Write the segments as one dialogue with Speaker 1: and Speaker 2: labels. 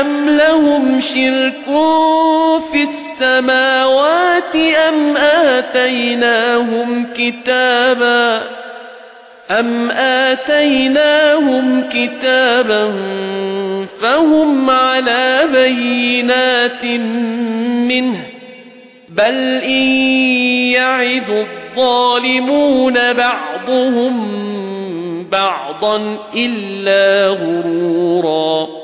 Speaker 1: أَمْ لَهُمْ شِرْكٌ فِي السَّمَاوَاتِ أَمْ آتَيْنَاهُمْ كِتَابًا أَمْ آتَيْنَاهُمْ كِتَابًا فَهُمْ عَلَى بَيِّنَاتٍ مِنْهُ بَلْ إِنْ يَعِدُ الظَّالِمُونَ بَعْضُهُمْ بَعْضًا إِلَّا غُرُورًا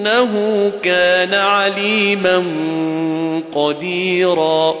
Speaker 1: إِنَّهُ كَانَ عَلِيمًا قَدِيرًا.